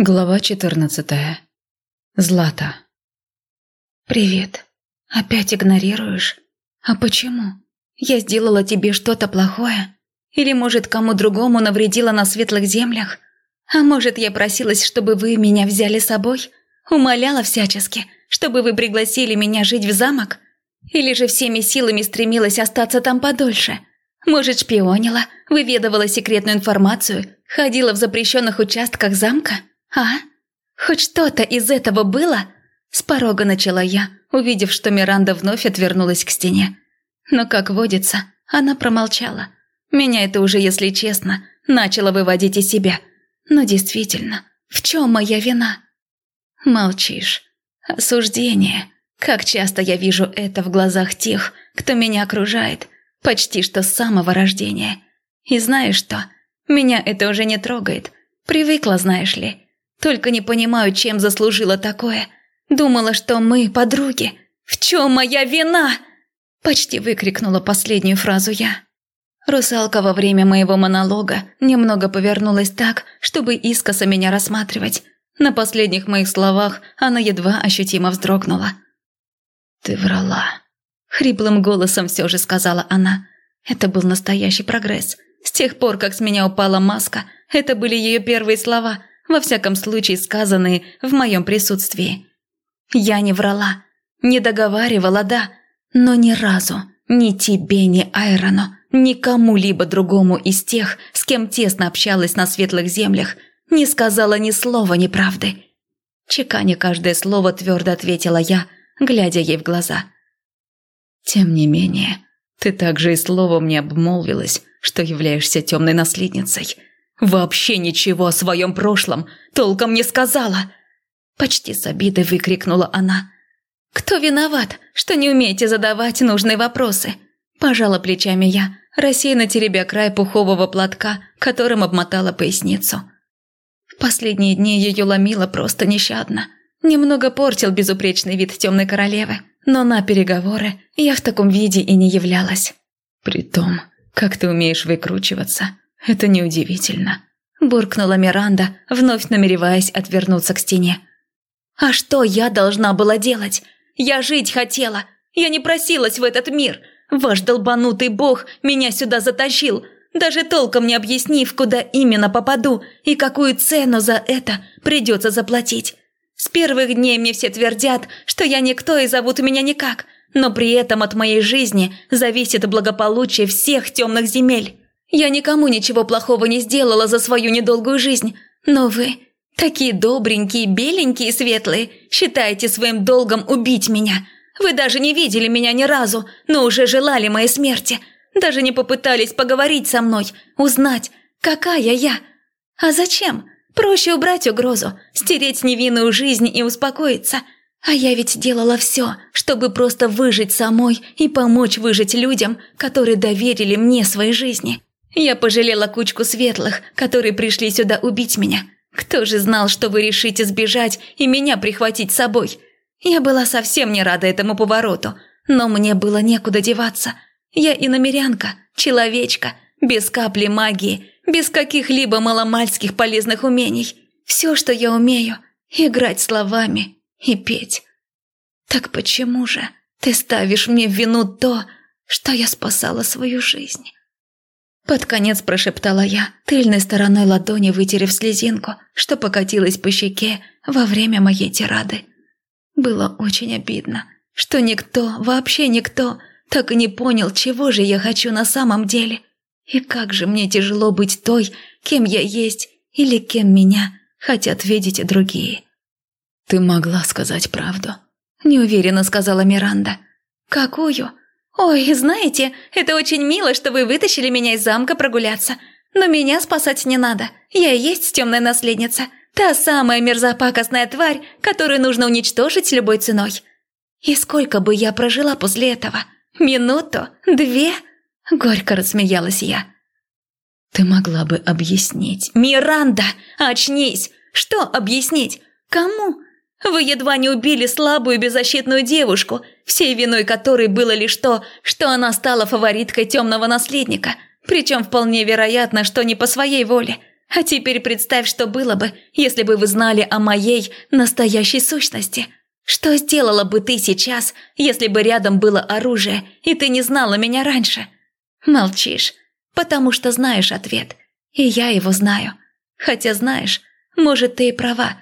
Глава 14. Злата. «Привет. Опять игнорируешь? А почему? Я сделала тебе что-то плохое? Или, может, кому другому навредила на светлых землях? А может, я просилась, чтобы вы меня взяли с собой? Умоляла всячески, чтобы вы пригласили меня жить в замок? Или же всеми силами стремилась остаться там подольше? Может, шпионила, выведывала секретную информацию, ходила в запрещенных участках замка?» «А? Хоть что-то из этого было?» С порога начала я, увидев, что Миранда вновь отвернулась к стене. Но, как водится, она промолчала. Меня это уже, если честно, начало выводить из себя. Но действительно, в чем моя вина? Молчишь. Осуждение. Как часто я вижу это в глазах тех, кто меня окружает, почти что с самого рождения. И знаешь что? Меня это уже не трогает. Привыкла, знаешь ли. Только не понимаю, чем заслужила такое. Думала, что мы подруги. В чем моя вина?» Почти выкрикнула последнюю фразу я. Русалка во время моего монолога немного повернулась так, чтобы искоса меня рассматривать. На последних моих словах она едва ощутимо вздрогнула. «Ты врала», — хриплым голосом все же сказала она. Это был настоящий прогресс. С тех пор, как с меня упала маска, это были ее первые слова, во всяком случае сказанные в моем присутствии. Я не врала, не договаривала, да, но ни разу ни тебе, ни Айрону, ни кому-либо другому из тех, с кем тесно общалась на светлых землях, не сказала ни слова неправды. Чеканя каждое слово твердо ответила я, глядя ей в глаза. «Тем не менее, ты также и словом не обмолвилась, что являешься темной наследницей. Вообще ничего о своем прошлом толком не сказала!» Почти с обидой выкрикнула она. «Кто виноват, что не умеете задавать нужные вопросы?» Пожала плечами я, рассеянно теребя край пухового платка, которым обмотала поясницу. В последние дни ее ломило просто нещадно. Немного портил безупречный вид темной королевы, но на переговоры я в таком виде и не являлась. «При том, как ты умеешь выкручиваться, «Это неудивительно», – буркнула Миранда, вновь намереваясь отвернуться к стене. «А что я должна была делать? Я жить хотела. Я не просилась в этот мир. Ваш долбанутый бог меня сюда затащил, даже толком не объяснив, куда именно попаду и какую цену за это придется заплатить. С первых дней мне все твердят, что я никто и зовут меня никак, но при этом от моей жизни зависит благополучие всех темных земель. Я никому ничего плохого не сделала за свою недолгую жизнь, но вы, такие добренькие, беленькие и светлые, считаете своим долгом убить меня. Вы даже не видели меня ни разу, но уже желали моей смерти. Даже не попытались поговорить со мной, узнать, какая я. А зачем? Проще убрать угрозу, стереть невинную жизнь и успокоиться. А я ведь делала все, чтобы просто выжить самой и помочь выжить людям, которые доверили мне свои жизни. Я пожалела кучку светлых, которые пришли сюда убить меня. Кто же знал, что вы решите сбежать и меня прихватить с собой? Я была совсем не рада этому повороту, но мне было некуда деваться. Я иномерянка, человечка, без капли магии, без каких-либо маломальских полезных умений. Все, что я умею – играть словами и петь. Так почему же ты ставишь мне в вину то, что я спасала свою жизнь? Под конец прошептала я, тыльной стороной ладони вытерев слезинку, что покатилась по щеке во время моей тирады. Было очень обидно, что никто, вообще никто, так и не понял, чего же я хочу на самом деле. И как же мне тяжело быть той, кем я есть, или кем меня хотят видеть другие. «Ты могла сказать правду», – неуверенно сказала Миранда. «Какую?» «Ой, знаете, это очень мило, что вы вытащили меня из замка прогуляться. Но меня спасать не надо. Я и есть темная наследница. Та самая мерзопакостная тварь, которую нужно уничтожить любой ценой. И сколько бы я прожила после этого? Минуту? Две?» Горько рассмеялась я. «Ты могла бы объяснить». «Миранда, очнись! Что объяснить? Кому? Вы едва не убили слабую беззащитную девушку, всей виной которой было лишь то, что она стала фавориткой темного наследника, причем вполне вероятно, что не по своей воле. А теперь представь, что было бы, если бы вы знали о моей настоящей сущности. Что сделала бы ты сейчас, если бы рядом было оружие, и ты не знала меня раньше? Молчишь, потому что знаешь ответ. И я его знаю. Хотя знаешь, может, ты и права.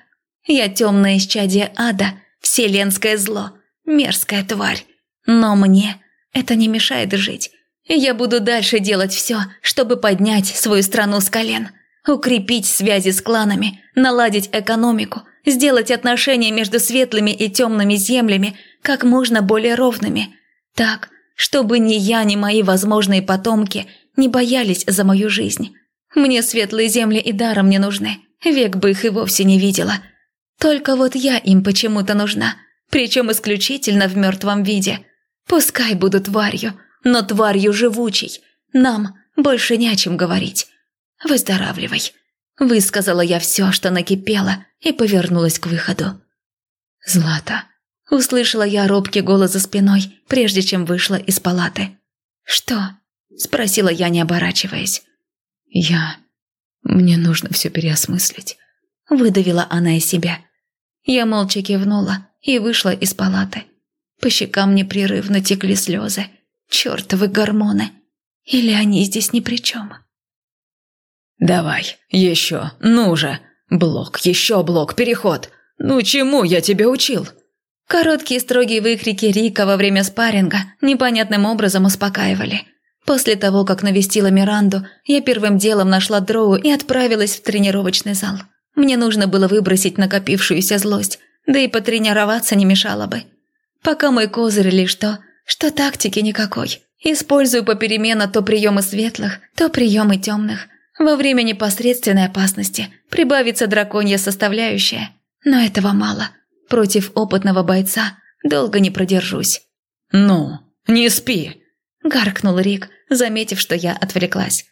Я темное исчадие ада, вселенское зло, мерзкая тварь. Но мне это не мешает жить. Я буду дальше делать все, чтобы поднять свою страну с колен, укрепить связи с кланами, наладить экономику, сделать отношения между светлыми и темными землями как можно более ровными. Так, чтобы ни я, ни мои возможные потомки не боялись за мою жизнь. Мне светлые земли и даром не нужны, век бы их и вовсе не видела. Только вот я им почему-то нужна, причем исключительно в мертвом виде. Пускай буду тварью, но тварью живучей. Нам больше не о чем говорить. Выздоравливай. Высказала я все, что накипело, и повернулась к выходу. «Злата», – услышала я робкий голос за спиной, прежде чем вышла из палаты. «Что?» – спросила я, не оборачиваясь. «Я... Мне нужно все переосмыслить», – выдавила она из себя. Я молча кивнула и вышла из палаты. По щекам непрерывно текли слезы. Чертовы гормоны. Или они здесь ни при чем? «Давай, еще, ну же! Блок, еще блок, переход! Ну чему я тебя учил?» Короткие строгие выкрики Рика во время спарринга непонятным образом успокаивали – После того, как навестила Миранду, я первым делом нашла Дроу и отправилась в тренировочный зал. Мне нужно было выбросить накопившуюся злость, да и потренироваться не мешало бы. Пока мой козырь лишь то, что тактики никакой. Использую попеременно то приемы светлых, то приемы темных. Во время непосредственной опасности прибавится драконья составляющая. Но этого мало. Против опытного бойца долго не продержусь. «Ну, не спи!» – гаркнул Рик, заметив, что я отвлеклась.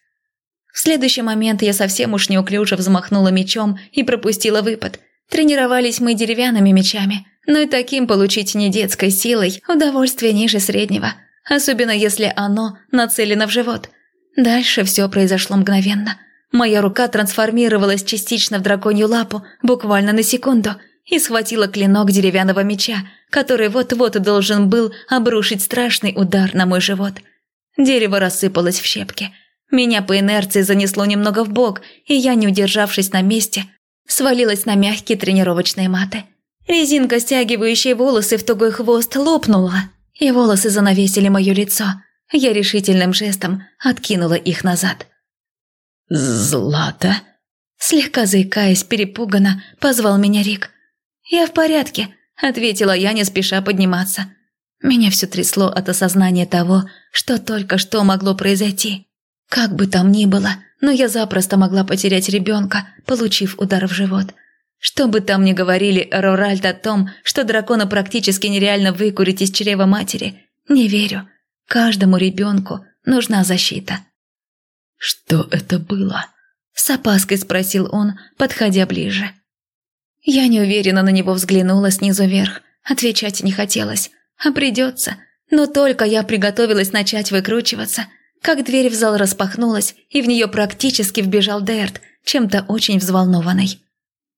В следующий момент я совсем уж неуклюже взмахнула мечом и пропустила выпад. Тренировались мы деревянными мечами, но и таким получить не детской силой удовольствие ниже среднего, особенно если оно нацелено в живот. Дальше все произошло мгновенно. Моя рука трансформировалась частично в драконью лапу, буквально на секунду, и схватила клинок деревянного меча, который вот-вот должен был обрушить страшный удар на мой живот – Дерево рассыпалось в щепки. Меня по инерции занесло немного в бок, и я, не удержавшись на месте, свалилась на мягкие тренировочные маты. Резинка, стягивающая волосы в тугой хвост, лопнула, и волосы занавесили мое лицо. Я решительным жестом откинула их назад. «Злата?» Слегка заикаясь, перепуганно, позвал меня Рик. «Я в порядке», – ответила я, не спеша подниматься. Меня все трясло от осознания того, что только что могло произойти. Как бы там ни было, но я запросто могла потерять ребенка, получив удар в живот. Что бы там ни говорили Роральд о том, что дракона практически нереально выкурить из чрева матери, не верю. Каждому ребенку нужна защита. «Что это было?» – с опаской спросил он, подходя ближе. Я неуверенно на него взглянула снизу вверх. Отвечать не хотелось. А придется. Но только я приготовилась начать выкручиваться, как дверь в зал распахнулась, и в нее практически вбежал Дерт, чем-то очень взволнованный.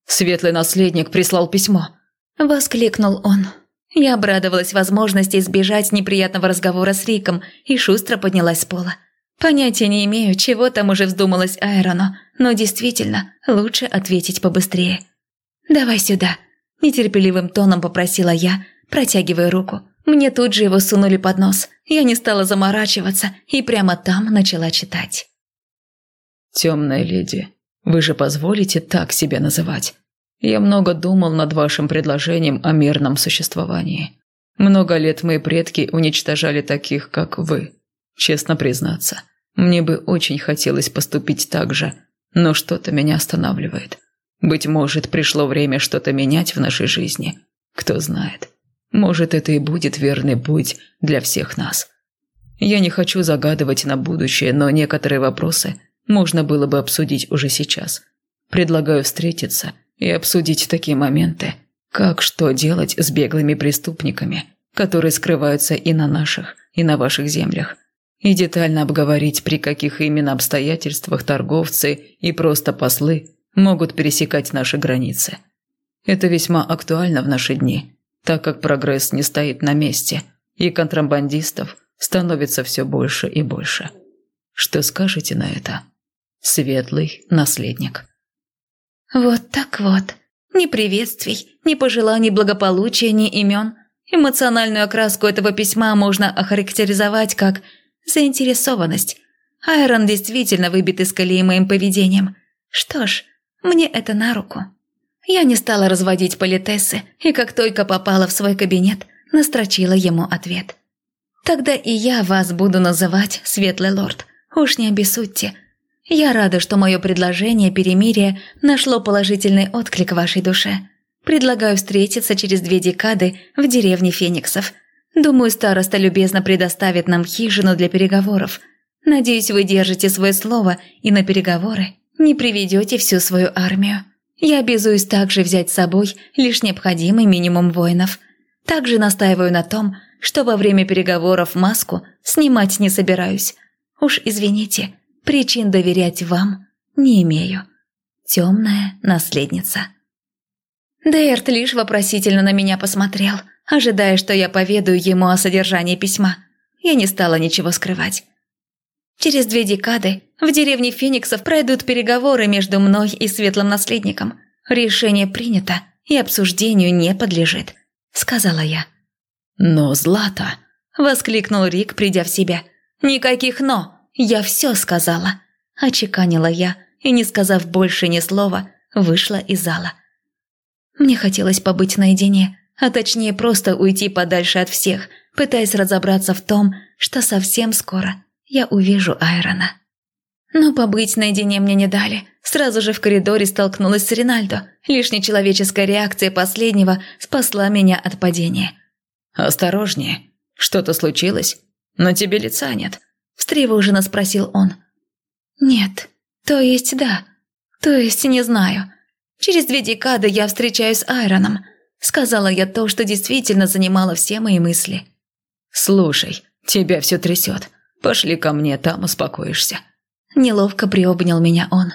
«Светлый наследник прислал письмо», – воскликнул он. Я обрадовалась возможности избежать неприятного разговора с Риком и шустро поднялась с пола. Понятия не имею, чего там уже вздумалось Айрону, но действительно, лучше ответить побыстрее. «Давай сюда», – нетерпеливым тоном попросила я, протягивая руку. Мне тут же его сунули под нос. Я не стала заморачиваться и прямо там начала читать. «Темная леди, вы же позволите так себя называть? Я много думал над вашим предложением о мирном существовании. Много лет мои предки уничтожали таких, как вы. Честно признаться, мне бы очень хотелось поступить так же, но что-то меня останавливает. Быть может, пришло время что-то менять в нашей жизни. Кто знает». Может, это и будет верный путь для всех нас. Я не хочу загадывать на будущее, но некоторые вопросы можно было бы обсудить уже сейчас. Предлагаю встретиться и обсудить такие моменты, как что делать с беглыми преступниками, которые скрываются и на наших, и на ваших землях. и детально обговорить, при каких именно обстоятельствах торговцы и просто послы могут пересекать наши границы. Это весьма актуально в наши дни, так как прогресс не стоит на месте, и контрабандистов становится все больше и больше. Что скажете на это? Светлый наследник. Вот так вот. Ни приветствий, ни пожеланий благополучия, ни имен. Эмоциональную окраску этого письма можно охарактеризовать как заинтересованность. Айрон действительно выбит из колеи моим поведением. Что ж, мне это на руку. Я не стала разводить политессы, и как только попала в свой кабинет, настрочила ему ответ. «Тогда и я вас буду называть Светлый Лорд. Уж не обессудьте. Я рада, что мое предложение перемирия нашло положительный отклик в вашей душе. Предлагаю встретиться через две декады в деревне Фениксов. Думаю, староста любезно предоставит нам хижину для переговоров. Надеюсь, вы держите свое слово и на переговоры не приведете всю свою армию. Я обязуюсь также взять с собой лишь необходимый минимум воинов. Также настаиваю на том, что во время переговоров маску снимать не собираюсь. Уж извините, причин доверять вам не имею. Темная наследница. Дейрт лишь вопросительно на меня посмотрел, ожидая, что я поведаю ему о содержании письма. Я не стала ничего скрывать. Через две декады в деревне Фениксов пройдут переговоры между мной и светлым наследником. Решение принято и обсуждению не подлежит», — сказала я. «Но, Злата!» — воскликнул Рик, придя в себя. «Никаких «но». Я все сказала», — очеканила я и, не сказав больше ни слова, вышла из зала. Мне хотелось побыть наедине, а точнее просто уйти подальше от всех, пытаясь разобраться в том, что совсем скоро я увижу Айрона. Но побыть наедине мне не дали. Сразу же в коридоре столкнулась с Ринальдо. Лишь нечеловеческая реакция последнего спасла меня от падения. «Осторожнее. Что-то случилось? Но тебе лица нет», – встревоженно спросил он. «Нет. То есть да. То есть не знаю. Через две декады я встречаюсь с Айроном», – сказала я то, что действительно занимало все мои мысли. «Слушай, тебя все трясет. Пошли ко мне, там успокоишься». Неловко приобнял меня он.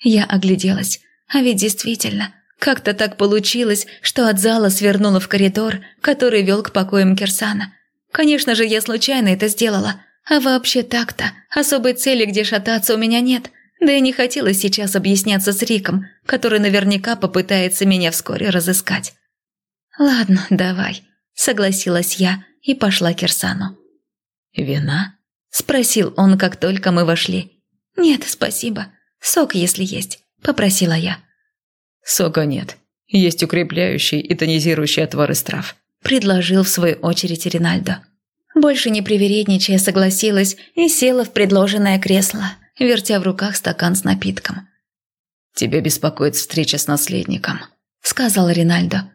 Я огляделась, а ведь действительно, как-то так получилось, что от зала свернула в коридор, который вел к покоям Кирсана. Конечно же, я случайно это сделала, а вообще так-то, особой цели, где шататься у меня нет, да и не хотелось сейчас объясняться с Риком, который наверняка попытается меня вскоре разыскать. «Ладно, давай», — согласилась я и пошла к Кирсану. «Вина?» – спросил он, как только мы вошли. «Нет, спасибо. Сок, если есть», – попросила я. «Сока нет. Есть укрепляющий и тонизирующий отвар из трав», – предложил в свою очередь Ринальдо. Больше не привередничая, согласилась и села в предложенное кресло, вертя в руках стакан с напитком. «Тебя беспокоит встреча с наследником», – сказал Ринальдо.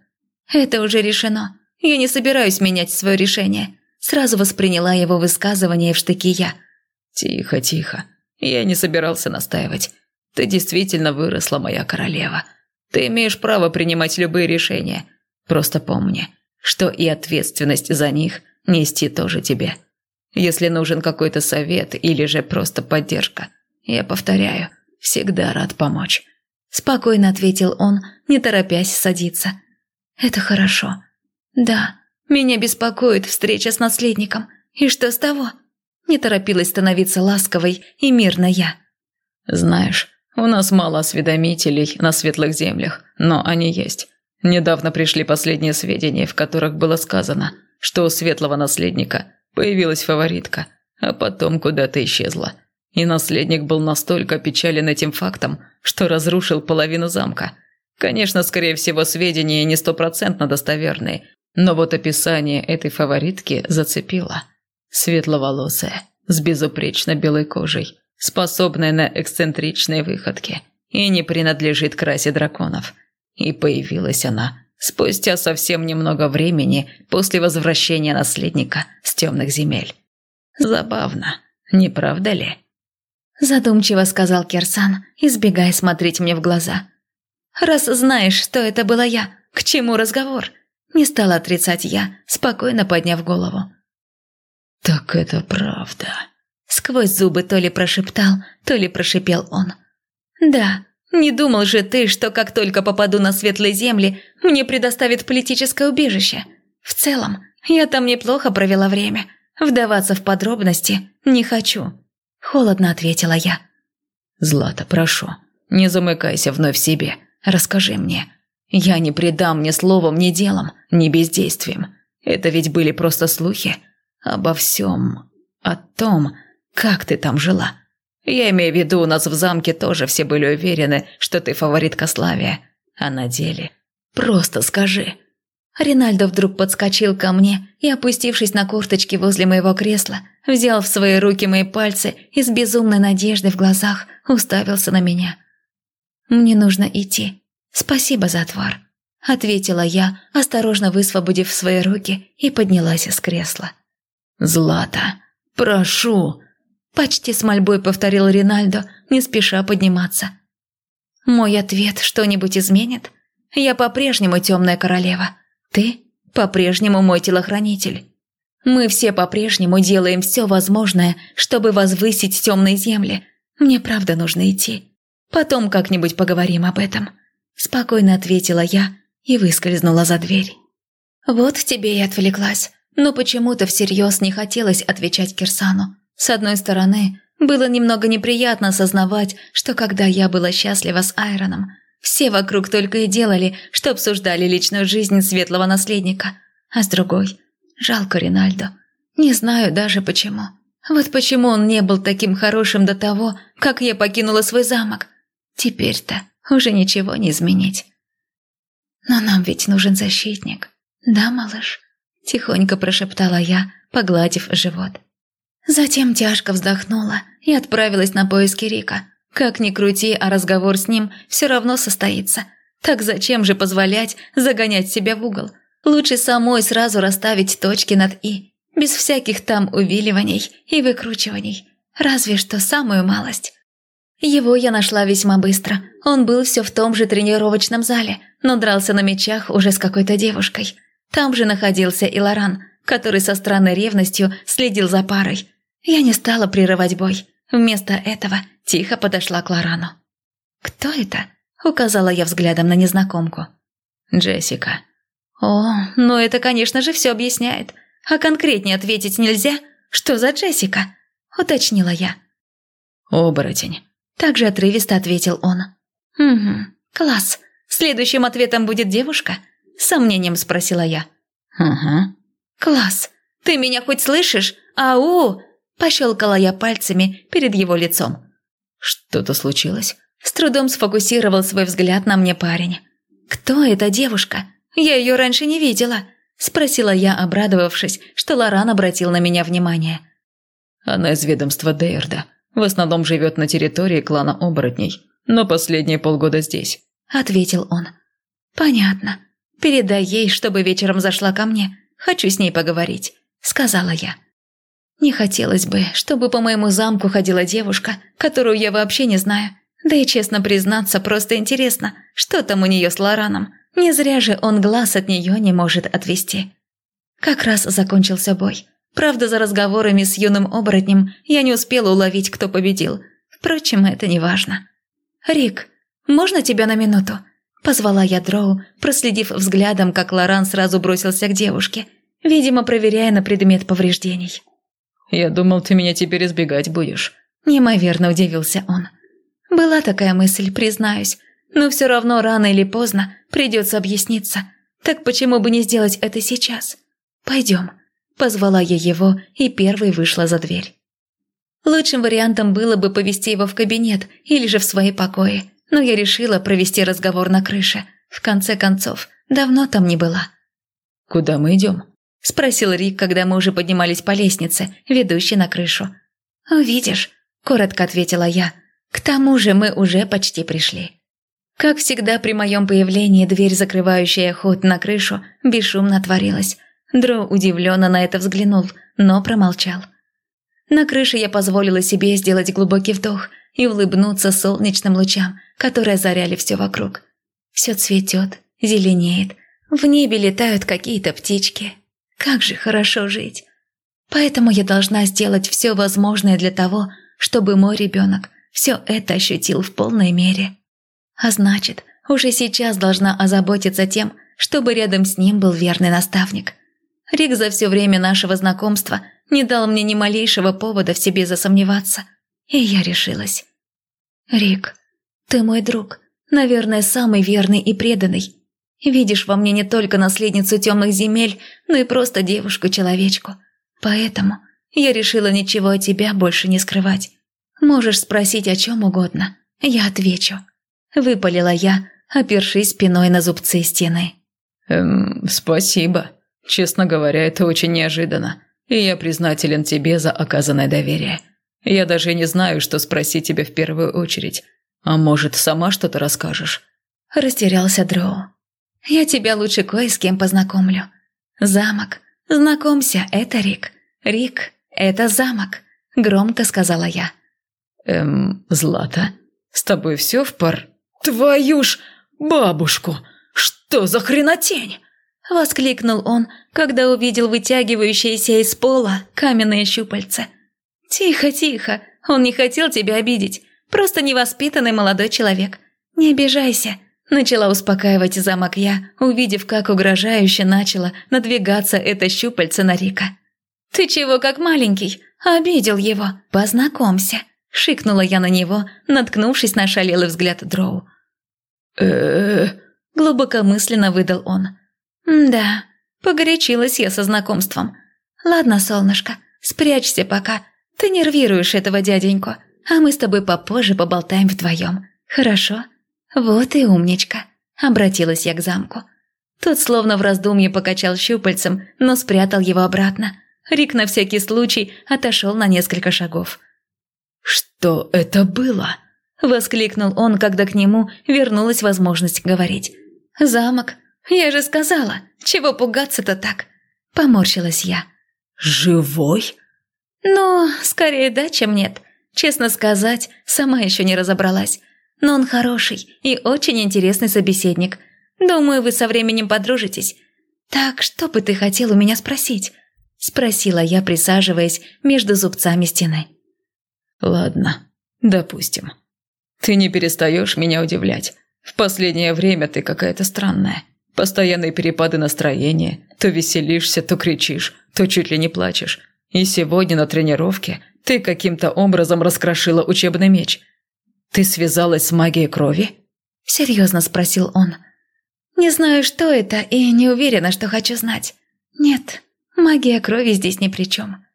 «Это уже решено. Я не собираюсь менять свое решение». Сразу восприняла его высказывание в штыки я. «Тихо, тихо. Я не собирался настаивать. Ты действительно выросла, моя королева. Ты имеешь право принимать любые решения. Просто помни, что и ответственность за них нести тоже тебе. Если нужен какой-то совет или же просто поддержка, я повторяю, всегда рад помочь». Спокойно ответил он, не торопясь садиться. «Это хорошо. Да, меня беспокоит встреча с наследником. И что с того?» Не торопилась становиться ласковой и мирно я. «Знаешь, у нас мало осведомителей на светлых землях, но они есть. Недавно пришли последние сведения, в которых было сказано, что у светлого наследника появилась фаворитка, а потом куда-то исчезла. И наследник был настолько печален этим фактом, что разрушил половину замка. Конечно, скорее всего, сведения не стопроцентно достоверные, но вот описание этой фаворитки зацепило. Светловолосая, с безупречно белой кожей, способная на эксцентричные выходки и не принадлежит к расе драконов. И появилась она спустя совсем немного времени после возвращения наследника с темных земель. Забавно, не правда ли? Задумчиво сказал Кирсан, избегая смотреть мне в глаза. «Раз знаешь, что это была я, к чему разговор?» Не стала отрицать я, спокойно подняв голову. «Так это правда», Сквозь зубы то ли прошептал, то ли прошипел он. «Да, не думал же ты, что как только попаду на светлые земли, мне предоставят политическое убежище. В целом, я там неплохо провела время. Вдаваться в подробности не хочу». Холодно ответила я. «Злата, прошу, не замыкайся вновь в себе. Расскажи мне. Я не предам ни словом, ни делом, ни бездействием. Это ведь были просто слухи. Обо всем. О том, как ты там жила. Я имею в виду, у нас в замке тоже все были уверены, что ты фаворитка Славия. А на деле... Просто скажи». Ринальдо вдруг подскочил ко мне и, опустившись на корточки возле моего кресла, взял в свои руки мои пальцы и с безумной надеждой в глазах уставился на меня. «Мне нужно идти. Спасибо за отвар», – ответила я, осторожно высвободив свои руки и поднялась из кресла. «Злата, прошу!» – почти с мольбой повторил Ринальдо, не спеша подниматься. «Мой ответ что-нибудь изменит? Я по-прежнему темная королева. Ты по-прежнему мой телохранитель. Мы все по-прежнему делаем все возможное, чтобы возвысить темные земли. Мне правда нужно идти. Потом как-нибудь поговорим об этом». Спокойно ответила я и выскользнула за дверь. Вот тебе и отвлеклась. Но почему-то всерьез не хотелось отвечать Кирсану. С одной стороны, было немного неприятно осознавать, что когда я была счастлива с Айроном, все вокруг только и делали, что обсуждали личную жизнь светлого наследника. А с другой, жалко Ринальдо. Не знаю даже почему. Вот почему он не был таким хорошим до того, как я покинула свой замок. Теперь-то уже ничего не изменить. Но нам ведь нужен защитник. Да, малыш? Тихонько прошептала я, погладив живот. Затем тяжко вздохнула и отправилась на поиски Рика. Как ни крути, а разговор с ним все равно состоится. Так зачем же позволять загонять себя в угол? Лучше самой сразу расставить точки над «и», без всяких там увиливаний и выкручиваний. Разве что самую малость. Его я нашла весьма быстро. Он был все в том же тренировочном зале, но дрался на мечах уже с какой-то девушкой. Там же находился и Лоран, который со странной ревностью следил за парой. Я не стала прерывать бой. Вместо этого тихо подошла к Лорану. «Кто это?» – указала я взглядом на незнакомку. «Джессика». «О, ну это, конечно же, все объясняет. А конкретнее ответить нельзя? Что за Джессика?» – уточнила я. «Оборотень». Также отрывисто ответил он. «Угу, класс. Следующим ответом будет девушка?» С сомнением спросила я. «Угу». «Класс. Ты меня хоть слышишь? Ау!» Пощелкала я пальцами перед его лицом. «Что-то случилось?» С трудом сфокусировал свой взгляд на мне парень. «Кто эта девушка? Я ее раньше не видела», – спросила я, обрадовавшись, что Лоран обратил на меня внимание. «Она из ведомства Дейрда. В основном живет на территории клана оборотней, но последние полгода здесь», – ответил он. «Понятно. Передай ей, чтобы вечером зашла ко мне. Хочу с ней поговорить», – сказала я. Не хотелось бы, чтобы по моему замку ходила девушка, которую я вообще не знаю. Да и честно признаться, просто интересно, что там у нее с Лораном. Не зря же он глаз от нее не может отвести. Как раз закончился бой. Правда, за разговорами с юным оборотнем я не успела уловить, кто победил. Впрочем, это не важно. «Рик, можно тебя на минуту?» Позвала я Дроу, проследив взглядом, как Лоран сразу бросился к девушке, видимо, проверяя на предмет повреждений. «Я думал, ты меня теперь избегать будешь». Неимоверно удивился он. Была такая мысль, признаюсь, но все равно рано или поздно придется объясниться. Так почему бы не сделать это сейчас? Пойдем. Позвала я его и первой вышла за дверь. Лучшим вариантом было бы повести его в кабинет или же в свои покои, но я решила провести разговор на крыше. В конце концов, давно там не была. «Куда мы идем?» – спросил Рик, когда мы уже поднимались по лестнице, ведущей на крышу. «Увидишь», – коротко ответила я. «К тому же мы уже почти пришли». Как всегда, при моем появлении дверь, закрывающая ход на крышу, бесшумно отворилась. Дро удивленно на это взглянул, но промолчал. На крыше я позволила себе сделать глубокий вдох и улыбнуться солнечным лучам, которые озаряли все вокруг. Все цветет, зеленеет, в небе летают какие-то птички, как же хорошо жить. Поэтому я должна сделать все возможное для того, чтобы мой ребенок все это ощутил в полной мере. А значит, уже сейчас должна озаботиться тем, чтобы рядом с ним был верный наставник. Рик за все время нашего знакомства не дал мне ни малейшего повода в себе засомневаться. И я решилась. «Рик, ты мой друг, наверное, самый верный и преданный. Видишь во мне не только наследницу темных земель, но и просто девушку-человечку. Поэтому я решила ничего от тебя больше не скрывать. Можешь спросить о чем угодно, я отвечу». Выпалила я, опершись спиной на зубцы стены. «Эм, спасибо. Честно говоря, это очень неожиданно, и я признателен тебе за оказанное доверие. Я даже не знаю, что спросить тебя в первую очередь. А может, сама что-то расскажешь?» Растерялся Дроу. «Я тебя лучше кое с кем познакомлю. Замок. Знакомься, это Рик. Рик, это замок», — громко сказала я. «Эм, Злата, с тобой все в пар...» «Твою ж бабушку! Что за хренотень?» Воскликнул он, когда увидел вытягивающиеся из пола каменные щупальца. «Тихо, тихо, он не хотел тебя обидеть, просто невоспитанный молодой человек. Не обижайся», – начала успокаивать замок я, увидев, как угрожающе начала надвигаться это щупальце на Рика. «Ты чего как маленький? Обидел его. Познакомься», – шикнула я на него, наткнувшись на шалелый взгляд Дроу. э глубокомысленно выдал он. «Да, погорячилась я со знакомством. Ладно, солнышко, спрячься пока. Ты нервируешь этого дяденьку, а мы с тобой попозже поболтаем вдвоем. Хорошо? Вот и умничка», — обратилась я к замку. Тот словно в раздумье покачал щупальцем, но спрятал его обратно. Рик на всякий случай отошел на несколько шагов. «Что это было?» – воскликнул он, когда к нему вернулась возможность говорить. «Замок. Я же сказала, чего пугаться-то так?» – поморщилась я. «Живой?» «Ну, скорее да, чем нет. Честно сказать, сама еще не разобралась. Но он хороший и очень интересный собеседник. Думаю, вы со временем подружитесь. Так что бы ты хотел у меня спросить?» – спросила я, присаживаясь между зубцами стены. «Ладно, допустим. Ты не перестаешь меня удивлять. В последнее время ты какая-то странная. Постоянные перепады настроения. То веселишься, то кричишь, то чуть ли не плачешь. И сегодня на тренировке ты каким-то образом раскрошила учебный меч. Ты связалась с магией крови?» Серьезно спросил он. «Не знаю, что это, и не уверена, что хочу знать. Нет, магия крови здесь ни при чем».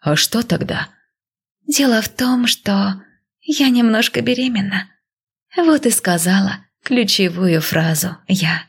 «А что тогда?» «Дело в том, что я немножко беременна». Вот и сказала ключевую фразу я.